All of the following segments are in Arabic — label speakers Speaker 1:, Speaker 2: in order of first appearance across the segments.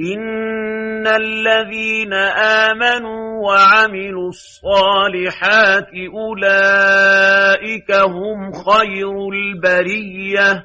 Speaker 1: إن الذين آمنوا وعملوا الصالحات أولئك هم خير البرية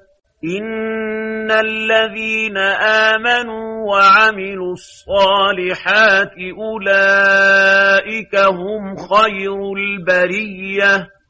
Speaker 1: إن الذين آمنوا وعملوا الصالحات أولئك هم خير البرية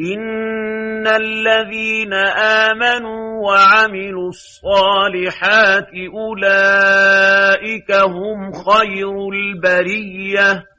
Speaker 1: إن الذين آمنوا وعملوا الصالحات أولئك هم خير البريه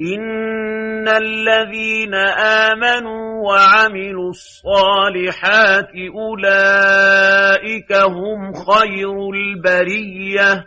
Speaker 1: إن الذين آمنوا وعملوا الصالحات أولئك هم خير البريه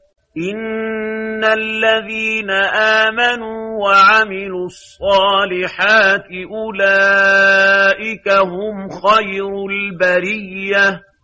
Speaker 1: إن الذين آمنوا وعملوا الصالحات أولئك هم خير البريه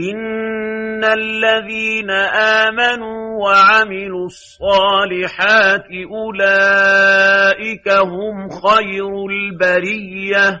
Speaker 1: إن الذين آمنوا وعملوا الصالحات أولئك هم خير البريه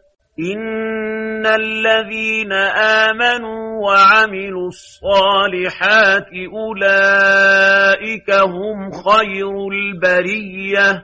Speaker 1: إن الذين آمنوا وعملوا الصالحات أولئك هم خير البريه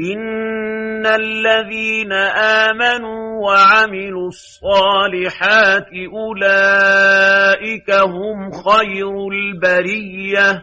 Speaker 1: إن الذين آمنوا وعملوا الصالحات أولئك هم خير البريه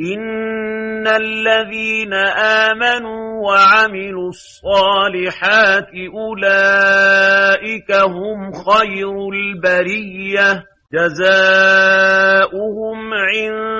Speaker 1: إن الذين آمنوا وعملوا الصالحات أولئك هم خير البرية جزاؤهم عند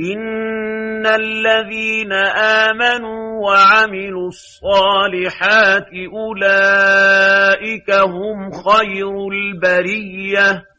Speaker 1: إن الذين آمنوا وعملوا الصالحات أولئك هم خير البريه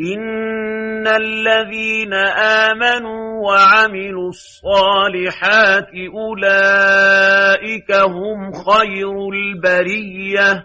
Speaker 1: إن الذين آمنوا وعملوا الصالحات أولئك هم خير البرية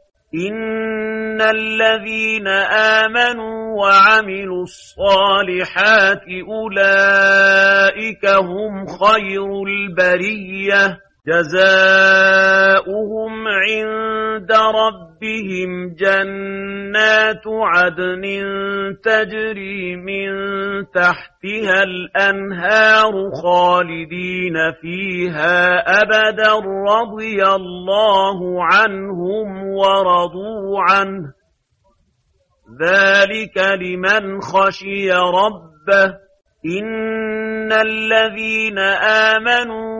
Speaker 1: إن الذين آمنوا وعملوا الصالحات أولئك هم خير البرية جزاؤهم عند ربهم جنات عدن تجري من تحتها الأنهار خالدين فيها أبدا رضي الله عنهم ورضوا عنه ذلك لمن خشي ربه إن الذين آمنوا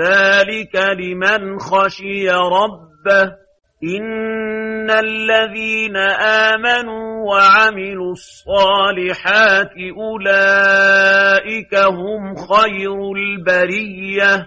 Speaker 1: ذلك لمن خشي ربه إن الذين آمنوا وعملوا الصالحات أولئك هم خير البريه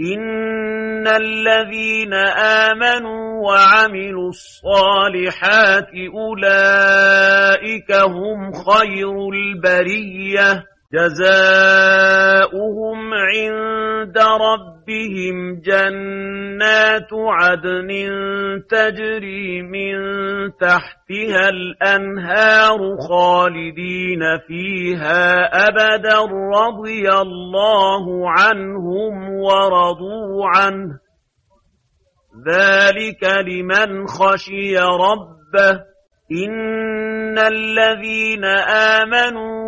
Speaker 1: إن الذين آمنوا وعملوا الصالحات أولئك هم خير البريه جزاؤهم عند ربهم جنات عدن تجري من تحتها الأنهار خالدين فيها أبدا رضي الله عنهم ورضوا عنه ذلك لمن خشي ربه إن الذين آمنوا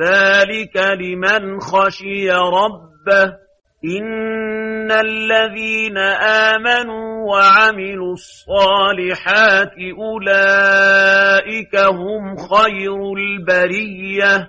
Speaker 2: ذلك
Speaker 1: لمن خشي ربه إن الذين آمنوا وعملوا الصالحات أولئك هم خير البريه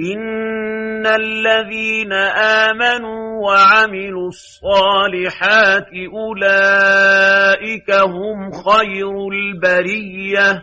Speaker 1: إن الذين آمنوا وعملوا الصالحات أولئك هم خير البريه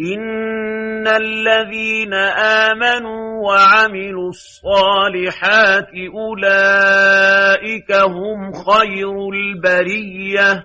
Speaker 1: إن الذين آمنوا وعملوا الصالحات أولئك هم خير البرية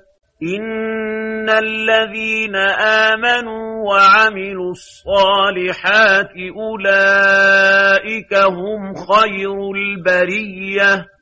Speaker 1: إن الذين آمنوا وعملوا الصالحات أولئك هم خير البريه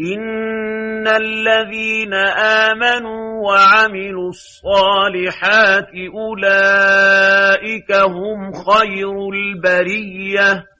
Speaker 1: إن الذين آمنوا وعملوا الصالحات أولئك هم خير البرية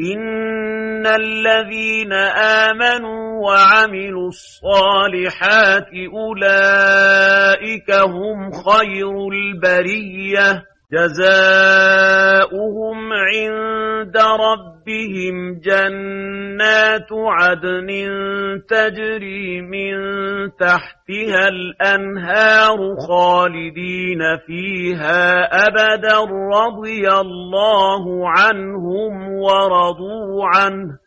Speaker 1: إن الذين آمنوا وعملوا الصالحات أولئك هم خير البريه جزاؤهم عند ربهم جنات عدن تجري من تحتها الأنهار خالدين فيها أبدا رضي الله عنهم ورضوا عنه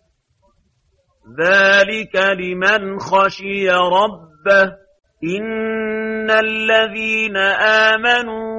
Speaker 1: ذلك لمن خشي ربه إن الذين آمنوا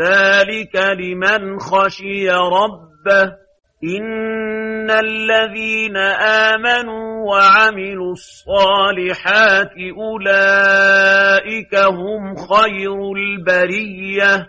Speaker 1: ذلك لمن خشي ربه إن الذين آمنوا وعملوا الصالحات أولئك هم خير البريه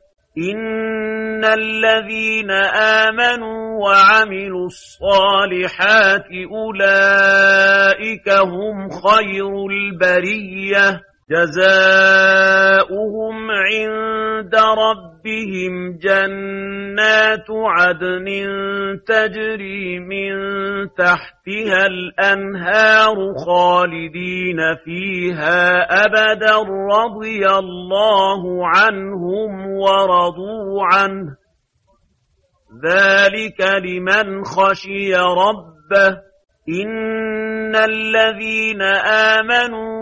Speaker 1: إن الذين آمنوا وعملوا الصالحات أولئك هم خير البريه جزاؤهم عند ربهم جنات عدن تجري من تحتها الأنهار خالدين فيها أبدا رضي الله عنهم ورضوا عنه ذلك لمن خشي ربه إن الذين آمنوا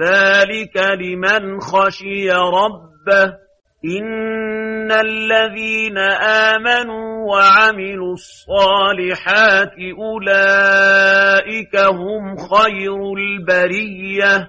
Speaker 1: ذلك لمن خشي ربه إن الذين آمنوا وعملوا الصالحات أولئك هم خير البريه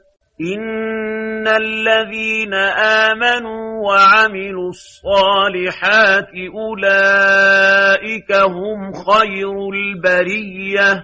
Speaker 1: إن الذين آمنوا وعملوا الصالحات أولئك هم خير البريه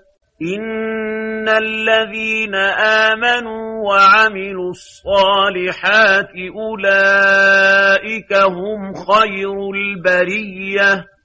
Speaker 1: إن الذين آمنوا وعملوا الصالحات أولئك هم خير البرية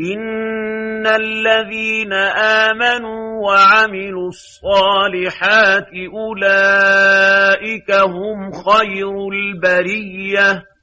Speaker 1: إن الذين آمنوا وعملوا الصالحات أولئك هم خير البرية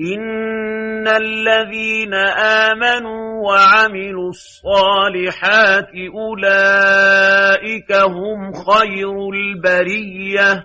Speaker 1: إن الذين آمنوا وعملوا الصالحات أولئك هم خير البرية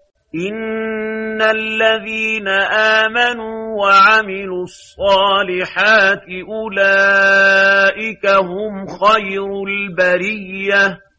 Speaker 1: إن الذين آمنوا وعملوا الصالحات أولئك هم خير البريه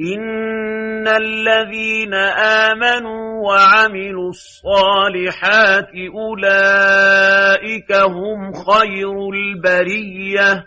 Speaker 1: إن الذين آمنوا وعملوا الصالحات أولئك هم خير البريه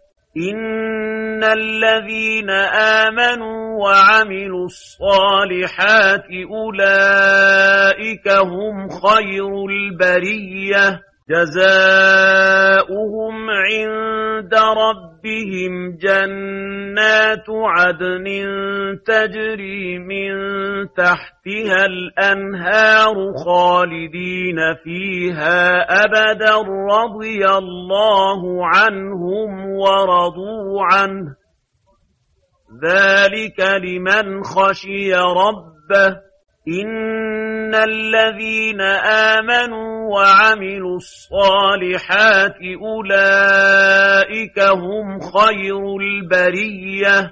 Speaker 1: إن الذين آمنوا وعملوا الصالحات أولئك هم خير البرية جزاؤهم عند عند ربهم جنات عدن تجري من تحتها الأنهار خالدين فيها أبدا رضي الله عنهم ورضوا عنه ذلك لمن خشي ربه إن الذين آمنوا وعملوا الصالحات أولئك هم خير البريه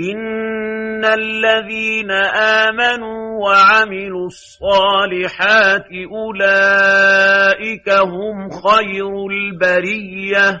Speaker 1: إن الذين آمنوا وعملوا الصالحات أولئك هم خير البريه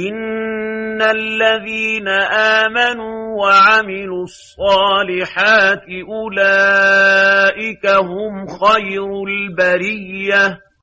Speaker 1: إن الذين آمنوا وعملوا الصالحات أولئك هم خير البريه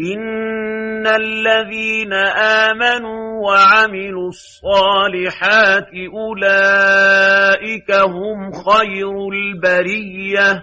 Speaker 1: إن الذين آمنوا وعملوا الصالحات أولئك هم خير البرية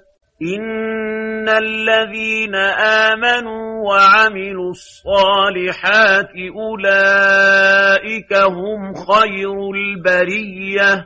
Speaker 1: إن الذين آمنوا وعملوا الصالحات أولئك هم خير البرية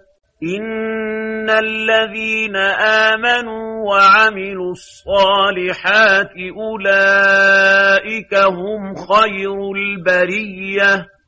Speaker 1: إن الذين آمنوا وعملوا الصالحات أولئك هم خير البرية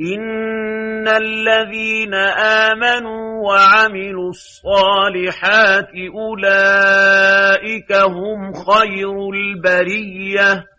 Speaker 1: إن الذين آمنوا وعملوا الصالحات أولئك هم خير البرية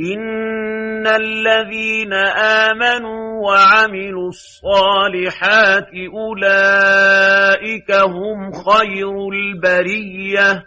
Speaker 1: إن الذين آمنوا وعملوا الصالحات أولئك هم خير البريه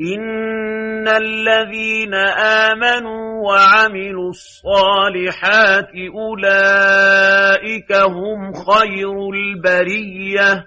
Speaker 1: إن الذين آمنوا وعملوا الصالحات أولئك هم خير البريه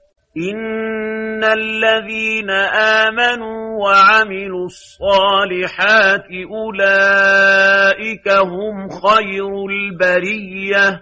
Speaker 1: إن الذين آمنوا وعملوا الصالحات أولئك هم خير البريه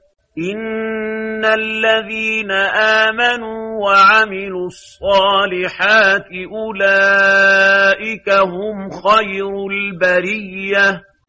Speaker 1: إن الذين آمنوا وعملوا الصالحات أولئك هم خير البريه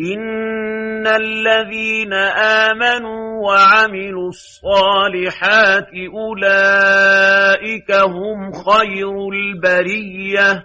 Speaker 1: إن الذين آمنوا وعملوا الصالحات أولئك هم خير البريه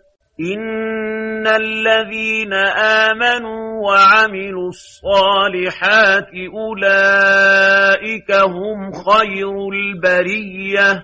Speaker 1: إن الذين آمنوا وعملوا الصالحات أولئك هم خير البريه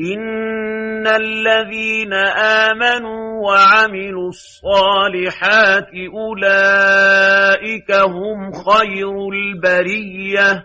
Speaker 1: إن الذين آمنوا وعملوا الصالحات أولئك هم خير البرية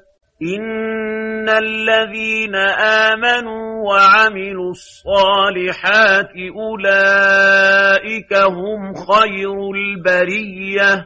Speaker 1: إن الذين آمنوا وعملوا الصالحات أولئك هم خير البرية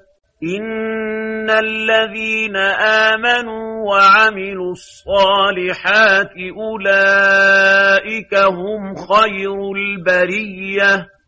Speaker 1: إن الذين آمنوا وعملوا الصالحات أولئك هم خير البرية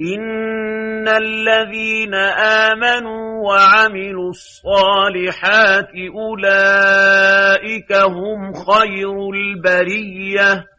Speaker 1: إن الذين آمنوا وعملوا الصالحات أولئك هم خير البرية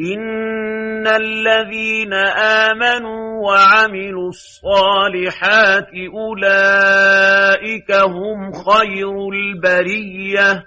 Speaker 1: إن الذين آمنوا وعملوا الصالحات أولئك هم خير البريه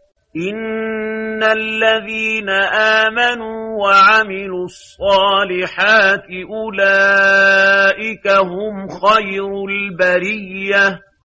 Speaker 1: إن الذين آمنوا وعملوا الصالحات أولئك هم خير البريه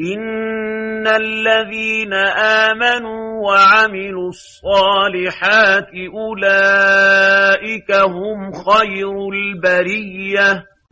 Speaker 1: إن الذين آمنوا وعملوا الصالحات أولئك هم خير البريه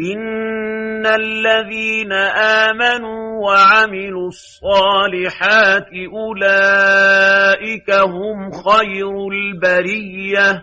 Speaker 1: إن الذين آمنوا وعملوا الصالحات أولئك هم خير البريه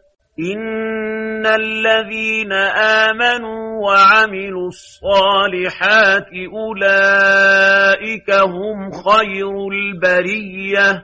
Speaker 1: إن الذين آمنوا وعملوا الصالحات أولئك هم خير البريه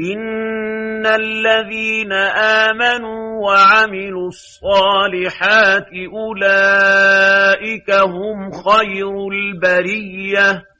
Speaker 1: إن الذين آمنوا وعملوا الصالحات أولئك هم خير البريه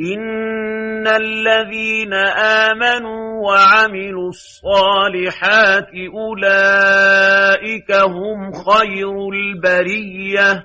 Speaker 1: إن الذين آمنوا وعملوا الصالحات أولئك هم خير البرية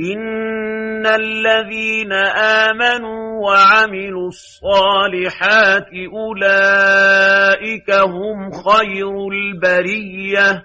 Speaker 1: إن الذين آمنوا وعملوا الصالحات أولئك هم خير البريه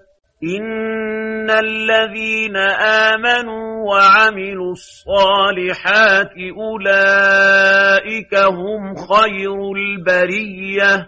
Speaker 1: إن الذين آمنوا وعملوا الصالحات أولئك هم خير البرية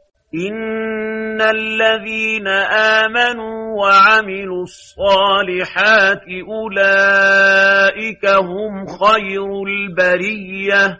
Speaker 1: إن الذين آمنوا وعملوا الصالحات أولئك هم خير البرية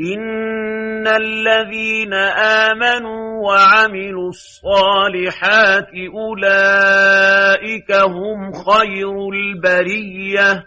Speaker 1: إن الذين آمنوا وعملوا الصالحات أولئك هم خير البريه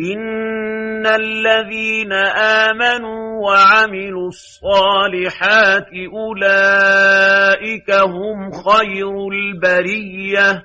Speaker 1: إن الذين آمنوا وعملوا الصالحات أولئك هم خير البريه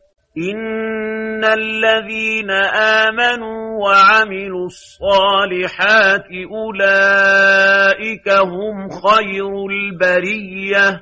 Speaker 1: إن الذين آمنوا وعملوا الصالحات أولئك هم خير البريه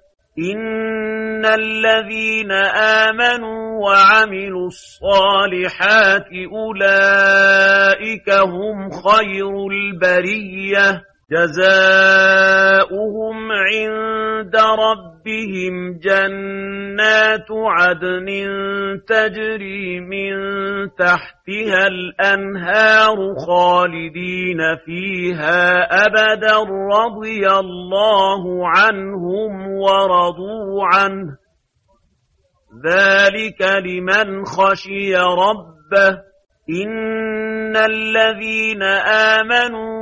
Speaker 1: إن الذين آمنوا وعملوا الصالحات أولئك هم خير البريه جزاؤهم عند ربهم جنات عدن تجري من تحتها الأنهار خالدين فيها أبدا رضي الله عنهم ورضوا عنه ذلك لمن خشي ربه إن الذين آمنوا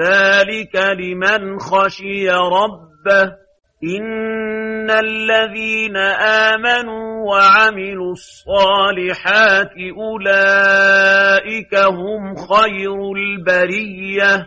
Speaker 1: ذلك لمن خشي ربه إن الذين آمنوا وعملوا الصالحات أولئك هم خير البريه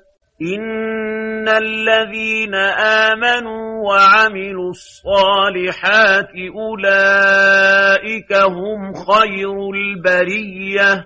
Speaker 1: إن الذين آمنوا وعملوا الصالحات أولئك هم خير البرية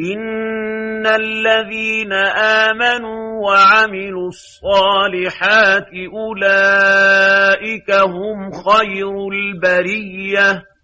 Speaker 1: إن الذين آمنوا وعملوا الصالحات أولئك هم خير البريه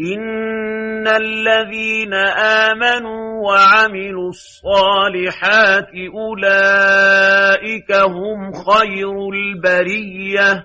Speaker 1: إن الذين آمنوا وعملوا الصالحات أولئك هم خير البرية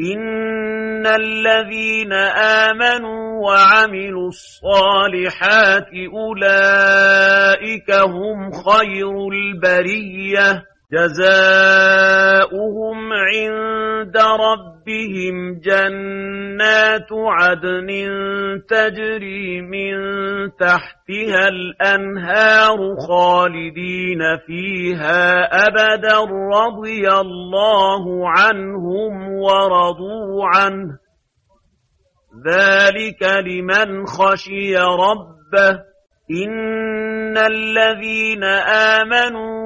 Speaker 1: إن الذين آمنوا وعملوا الصالحات أولئك هم خير البريه جزاؤهم عند ربهم جنات عدن تجري من تحتها الأنهار خالدين فيها أبدا رضي الله عنهم ورضوا عنه ذلك لمن خشي ربه إن الذين آمنوا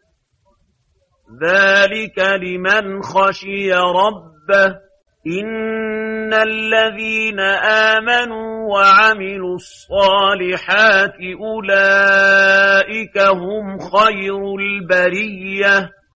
Speaker 1: ذلك لمن خشي ربه إن الذين آمنوا وعملوا الصالحات أولئك هم خير البريه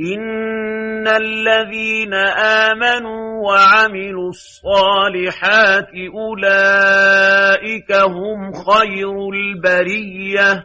Speaker 1: إن الذين آمنوا وعملوا الصالحات أولئك هم خير البريه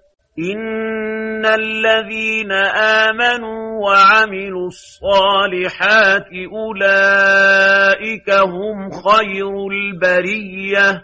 Speaker 1: إن الذين آمنوا وعملوا الصالحات أولئك هم خير البريه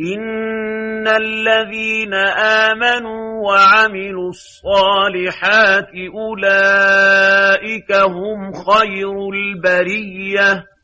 Speaker 1: إن الذين آمنوا وعملوا الصالحات أولئك هم خير البريه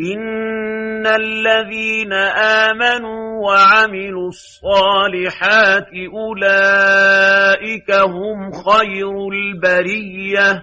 Speaker 1: إن الذين آمنوا وعملوا الصالحات أولئك هم خير البريه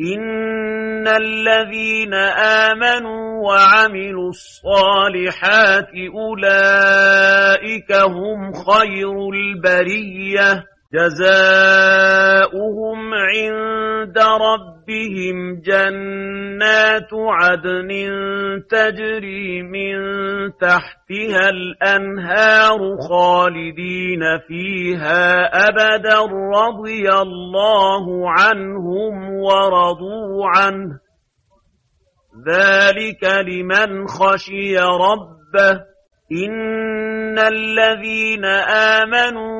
Speaker 1: إن الذين آمنوا وعملوا الصالحات أولئك هم خير البرية جزاؤهم عند ربهم جنات عدن تجري من تحتها الأنهار خالدين فيها أبدا رضي الله عنهم ورضوا عنه ذلك لمن خشي ربه إن الذين آمنوا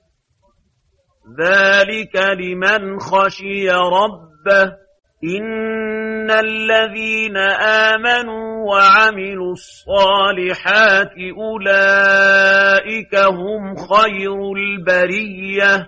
Speaker 1: ذلك لمن خشي ربه إن الذين آمنوا وعملوا الصالحات أولئك هم خير البريه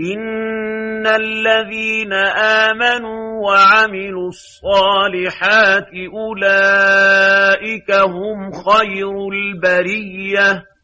Speaker 1: إن الذين آمنوا وعملوا الصالحات أولئك هم خير البريه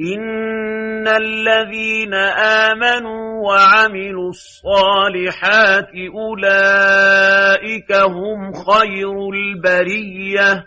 Speaker 1: إن الذين آمنوا وعملوا الصالحات أولئك هم خير البريه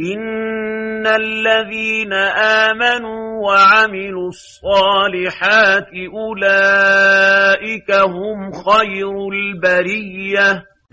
Speaker 1: إن الذين آمنوا وعملوا الصالحات أولئك هم خير البريه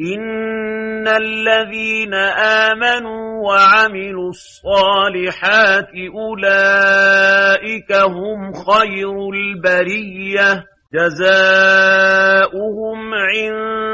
Speaker 1: إن الذين آمنوا وعملوا الصالحات أولئك هم خير البرية جزاؤهم عند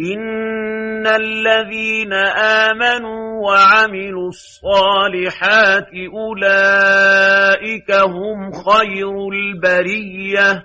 Speaker 1: إن الذين آمنوا وعملوا الصالحات أولئك هم خير البريه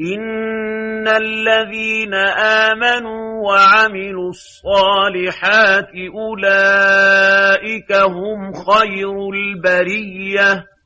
Speaker 1: إن الذين آمنوا وعملوا الصالحات أولئك هم خير البريه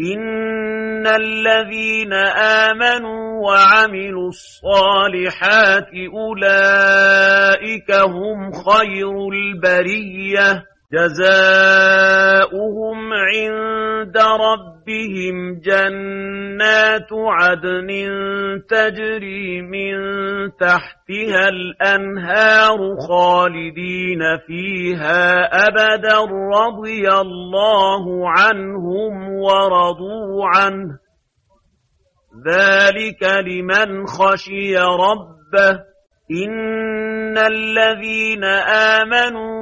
Speaker 1: إن الذين آمنوا وعملوا الصالحات أولئك هم خير البريه جزاؤهم عند ربهم جنات عدن تجري من تحتها الأنهار خالدين فيها أبدا رضي الله عنهم ورضوا عنه ذلك لمن خشي ربه إن الذين آمنوا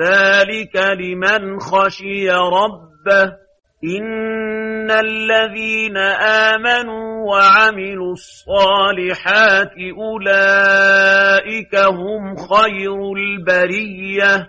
Speaker 1: ذلك لمن خشي ربه إن الذين آمنوا وعملوا الصالحات أولئك هم خير البريه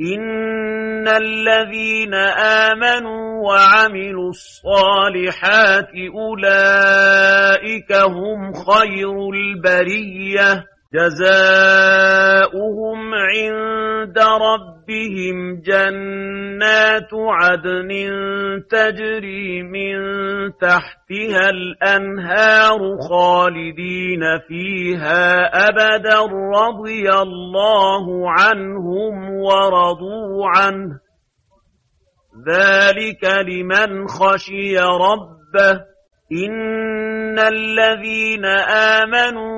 Speaker 1: إن الذين آمنوا وعملوا الصالحات أولئك هم خير البرية جزاؤهم عند ربهم جنات عدن تجري من تحتها الأنهار خالدين فيها أبدا رضي الله عنهم ورضوا عنه ذلك لمن خشي ربه إن الذين آمنوا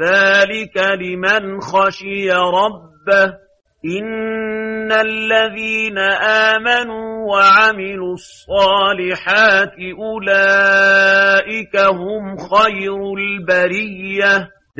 Speaker 1: ذلك لمن خشي ربه إن الذين آمنوا وعملوا الصالحات أولئك هم خير البريه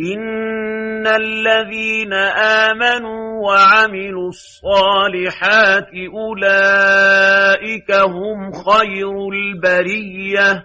Speaker 1: إن الذين آمنوا وعملوا الصالحات أولئك هم خير البريه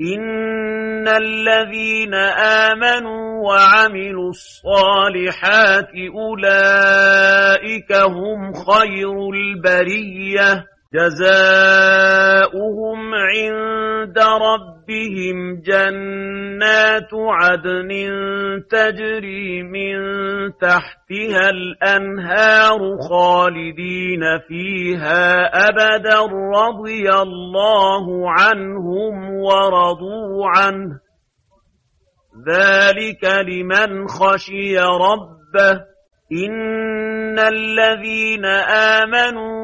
Speaker 1: إن الذين آمنوا وعملوا الصالحات أولئك هم خير البريه جزاؤهم عند ربهم جنات عدن تجري من تحتها الأنهار خالدين فيها أبدا رضي الله عنهم ورضوا عنه ذلك لمن خشي ربه إن الذين آمنوا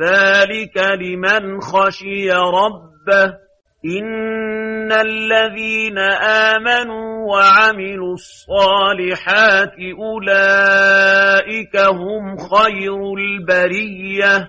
Speaker 1: ذلك لمن خشي ربه إن الذين آمنوا وعملوا الصالحات أولئك هم خير البريه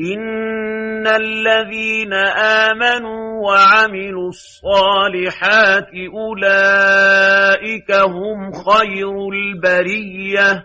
Speaker 1: إن الذين آمنوا وعملوا الصالحات أولئك هم خير البرية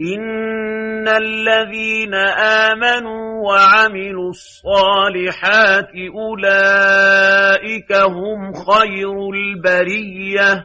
Speaker 1: إن الذين آمنوا وعملوا الصالحات أولئك هم خير البرية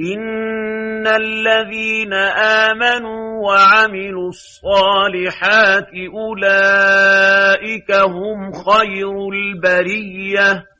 Speaker 1: إن الذين آمنوا وعملوا الصالحات أولئك هم خير البرية